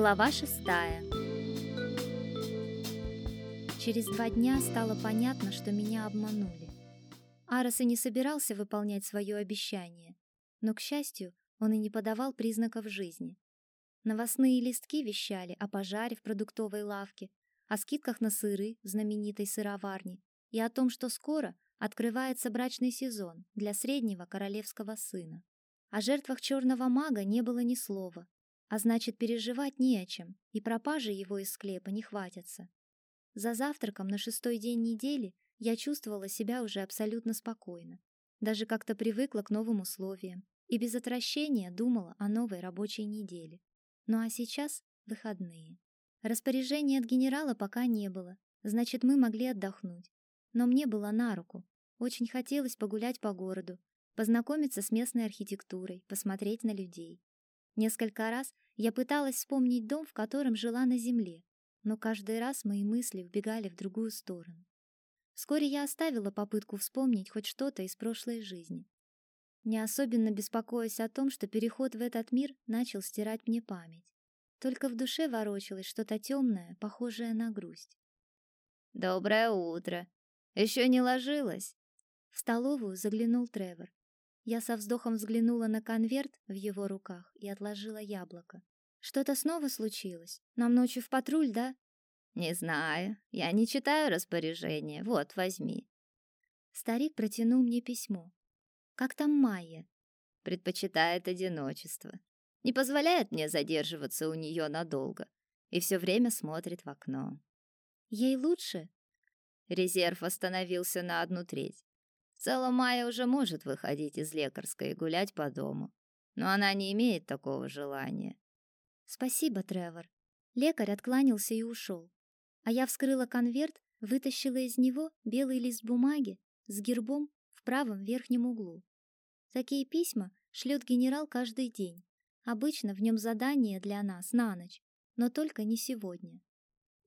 Глава шестая Через два дня стало понятно, что меня обманули. Арос и не собирался выполнять свое обещание, но, к счастью, он и не подавал признаков жизни. Новостные листки вещали о пожаре в продуктовой лавке, о скидках на сыры в знаменитой сыроварне и о том, что скоро открывается брачный сезон для среднего королевского сына. О жертвах черного мага не было ни слова, а значит, переживать не о чем, и пропажи его из склепа не хватятся. За завтраком на шестой день недели я чувствовала себя уже абсолютно спокойно, даже как-то привыкла к новым условиям и без отвращения думала о новой рабочей неделе. Ну а сейчас выходные. Распоряжения от генерала пока не было, значит, мы могли отдохнуть. Но мне было на руку. Очень хотелось погулять по городу, познакомиться с местной архитектурой, посмотреть на людей. Несколько раз я пыталась вспомнить дом, в котором жила на земле, но каждый раз мои мысли убегали в другую сторону. Вскоре я оставила попытку вспомнить хоть что-то из прошлой жизни. Не особенно беспокоясь о том, что переход в этот мир начал стирать мне память. Только в душе ворочалось что-то темное, похожее на грусть. «Доброе утро! Еще не ложилась?» В столовую заглянул Тревор. Я со вздохом взглянула на конверт в его руках и отложила яблоко. Что-то снова случилось? Нам ночью в патруль, да? Не знаю. Я не читаю распоряжения. Вот, возьми. Старик протянул мне письмо. Как там Майя? Предпочитает одиночество. Не позволяет мне задерживаться у нее надолго и все время смотрит в окно. Ей лучше? Резерв остановился на одну треть. В целом Майя уже может выходить из лекарской и гулять по дому, но она не имеет такого желания. Спасибо, Тревор. Лекарь откланялся и ушел. А я вскрыла конверт, вытащила из него белый лист бумаги с гербом в правом верхнем углу. Такие письма шлет генерал каждый день. Обычно в нем задание для нас на ночь, но только не сегодня.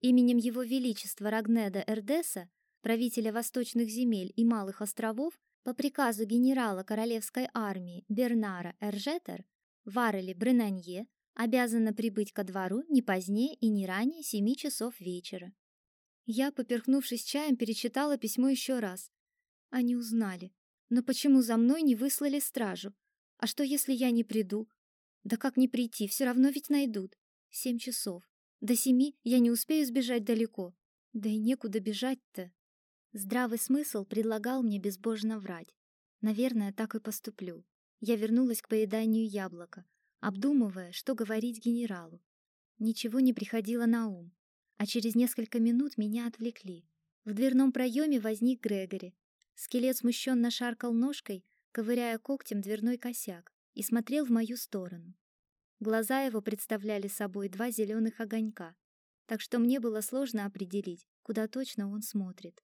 Именем его величества Рагнеда Эрдеса правителя восточных земель и малых островов, по приказу генерала королевской армии Бернара Эржетер, Варели Бренанье обязана прибыть ко двору не позднее и не ранее семи часов вечера. Я, поперхнувшись чаем, перечитала письмо еще раз. Они узнали. Но почему за мной не выслали стражу? А что, если я не приду? Да как не прийти, все равно ведь найдут. Семь часов. До семи я не успею сбежать далеко. Да и некуда бежать-то. Здравый смысл предлагал мне безбожно врать. Наверное, так и поступлю. Я вернулась к поеданию яблока, обдумывая, что говорить генералу. Ничего не приходило на ум, а через несколько минут меня отвлекли. В дверном проеме возник Грегори. Скелет смущенно шаркал ножкой, ковыряя когтем дверной косяк, и смотрел в мою сторону. Глаза его представляли собой два зеленых огонька, так что мне было сложно определить, куда точно он смотрит.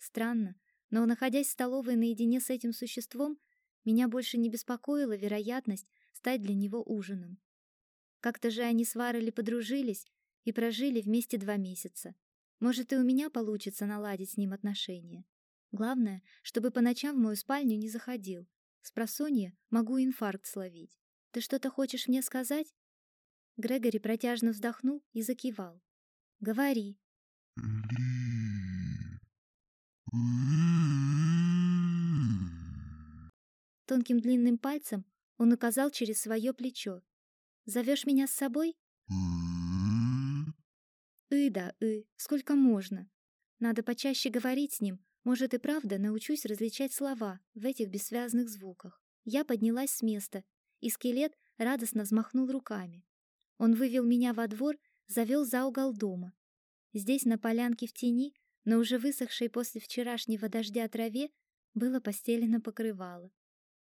Странно, но находясь в столовой наедине с этим существом, меня больше не беспокоила вероятность стать для него ужином. Как-то же они с Варели подружились и прожили вместе два месяца. Может, и у меня получится наладить с ним отношения. Главное, чтобы по ночам в мою спальню не заходил. С просонья могу инфаркт словить. Ты что-то хочешь мне сказать? Грегори протяжно вздохнул и закивал. Говори. Тонким длинным пальцем он указал через свое плечо. «Зовешь меня с собой?» «И да, и, сколько можно. Надо почаще говорить с ним, может и правда научусь различать слова в этих бессвязных звуках». Я поднялась с места, и скелет радостно взмахнул руками. Он вывел меня во двор, завел за угол дома. Здесь, на полянке в тени, но уже высохшей после вчерашнего дождя траве было постелено покрывало.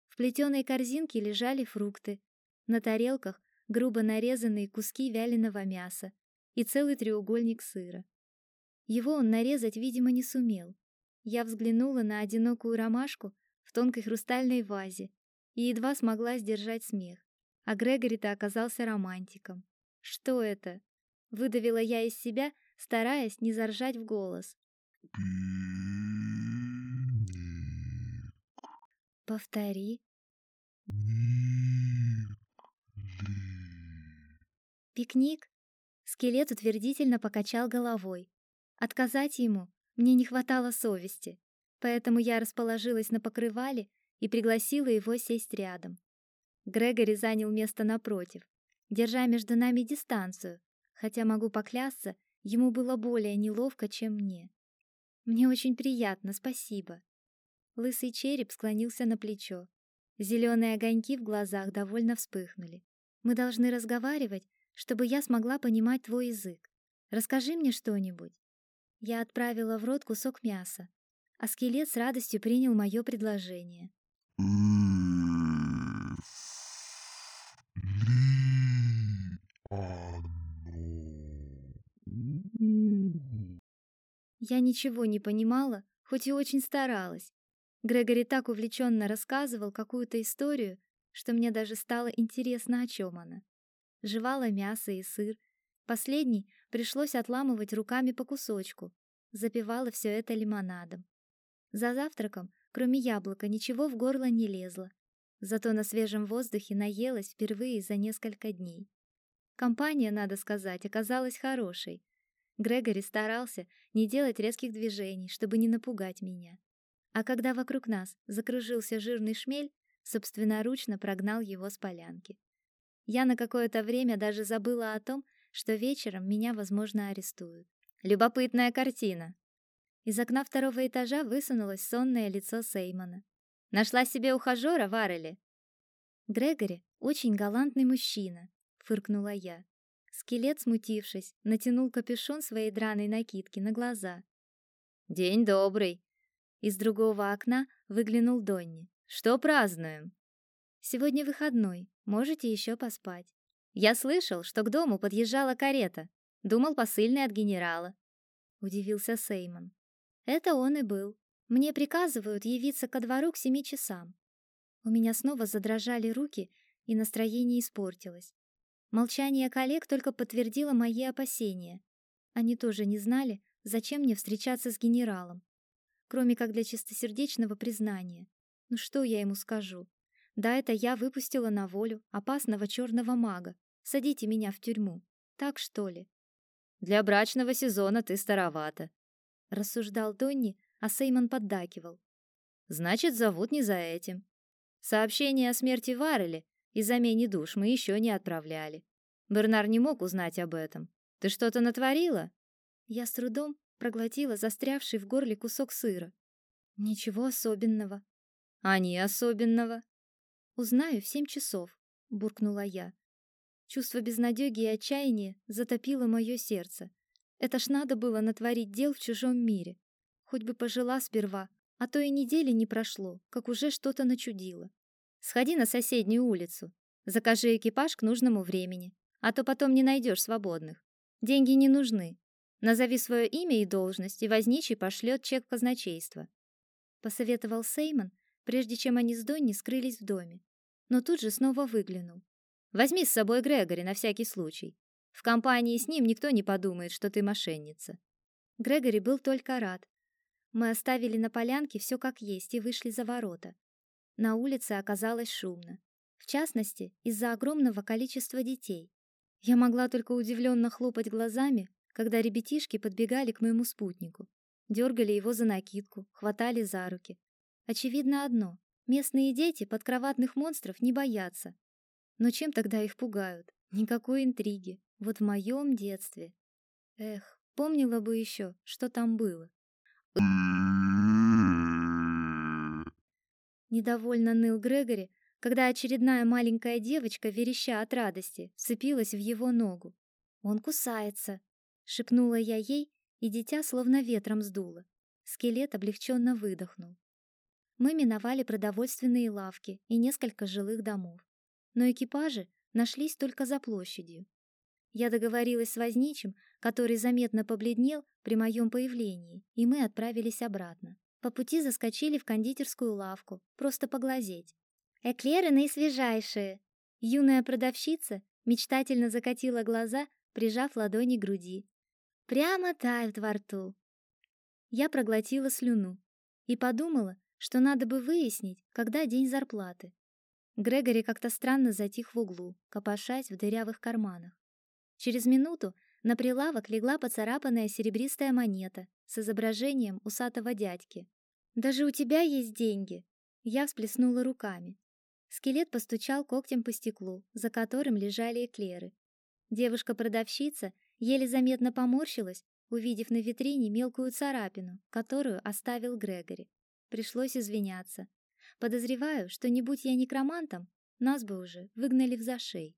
В плетеной корзинке лежали фрукты, на тарелках грубо нарезанные куски вяленого мяса и целый треугольник сыра. Его он нарезать, видимо, не сумел. Я взглянула на одинокую ромашку в тонкой хрустальной вазе и едва смогла сдержать смех. А Грегори-то оказался романтиком. Что это? Выдавила я из себя, стараясь не заржать в голос. Повтори. Пикник? Скелет утвердительно покачал головой. Отказать ему мне не хватало совести, поэтому я расположилась на покрывале и пригласила его сесть рядом. Грегори занял место напротив, держа между нами дистанцию, хотя могу поклясться, ему было более неловко, чем мне. Мне очень приятно, спасибо. Лысый череп склонился на плечо. Зеленые огоньки в глазах довольно вспыхнули. Мы должны разговаривать, чтобы я смогла понимать твой язык. Расскажи мне что-нибудь. Я отправила в рот кусок мяса, а скелет с радостью принял мое предложение. Я ничего не понимала, хоть и очень старалась. Грегори так увлеченно рассказывал какую-то историю, что мне даже стало интересно, о чем она. Жевала мясо и сыр. Последний пришлось отламывать руками по кусочку. Запивала все это лимонадом. За завтраком, кроме яблока, ничего в горло не лезло. Зато на свежем воздухе наелась впервые за несколько дней. Компания, надо сказать, оказалась хорошей. Грегори старался не делать резких движений, чтобы не напугать меня. А когда вокруг нас закружился жирный шмель, собственноручно прогнал его с полянки. Я на какое-то время даже забыла о том, что вечером меня, возможно, арестуют. Любопытная картина. Из окна второго этажа высунулось сонное лицо Сеймона. Нашла себе ухажера, Варели. Грегори очень галантный мужчина, фыркнула я. Скелет, смутившись, натянул капюшон своей драной накидки на глаза. «День добрый!» Из другого окна выглянул Донни. «Что празднуем?» «Сегодня выходной, можете еще поспать». «Я слышал, что к дому подъезжала карета. Думал, посыльный от генерала». Удивился Сеймон. «Это он и был. Мне приказывают явиться ко двору к семи часам». У меня снова задрожали руки, и настроение испортилось. Молчание коллег только подтвердило мои опасения. Они тоже не знали, зачем мне встречаться с генералом, кроме как для чистосердечного признания. Ну что я ему скажу? Да, это я выпустила на волю опасного черного мага. Садите меня в тюрьму. Так что ли? Для брачного сезона ты старовата, рассуждал Донни, а Сеймон поддакивал. Значит, зовут не за этим. Сообщение о смерти Варели и замене душ мы еще не отправляли. Бернар не мог узнать об этом. Ты что-то натворила? Я с трудом проглотила застрявший в горле кусок сыра. Ничего особенного. А не особенного. Узнаю в семь часов, буркнула я. Чувство безнадёги и отчаяния затопило мое сердце. Это ж надо было натворить дел в чужом мире. Хоть бы пожила сперва, а то и недели не прошло, как уже что-то начудило. Сходи на соседнюю улицу. Закажи экипаж к нужному времени, а то потом не найдешь свободных. Деньги не нужны. Назови свое имя и должность, и возничий пошлет чек в. Посоветовал Сеймон, прежде чем они с Донни скрылись в доме. Но тут же снова выглянул. Возьми с собой Грегори на всякий случай. В компании с ним никто не подумает, что ты мошенница. Грегори был только рад. Мы оставили на полянке все как есть и вышли за ворота. На улице оказалось шумно, в частности, из-за огромного количества детей. Я могла только удивленно хлопать глазами, когда ребятишки подбегали к моему спутнику, дергали его за накидку, хватали за руки. Очевидно одно: местные дети подкроватных монстров не боятся. Но чем тогда их пугают? Никакой интриги. Вот в моем детстве. Эх, помнила бы еще, что там было. Недовольно ныл Грегори, когда очередная маленькая девочка, вереща от радости, вцепилась в его ногу. «Он кусается!» — шепнула я ей, и дитя словно ветром сдуло. Скелет облегченно выдохнул. Мы миновали продовольственные лавки и несколько жилых домов. Но экипажи нашлись только за площадью. Я договорилась с возничим, который заметно побледнел при моем появлении, и мы отправились обратно. По пути заскочили в кондитерскую лавку, просто поглазеть. Эклеры наисвежайшие. Юная продавщица мечтательно закатила глаза, прижав ладони к груди. Прямо тают во рту. Я проглотила слюну и подумала, что надо бы выяснить, когда день зарплаты. Грегори как-то странно затих в углу, копошась в дырявых карманах. Через минуту На прилавок легла поцарапанная серебристая монета с изображением усатого дядьки. «Даже у тебя есть деньги!» Я всплеснула руками. Скелет постучал когтем по стеклу, за которым лежали эклеры. Девушка-продавщица еле заметно поморщилась, увидев на витрине мелкую царапину, которую оставил Грегори. Пришлось извиняться. Подозреваю, что не будь я некромантом, нас бы уже выгнали в зашей.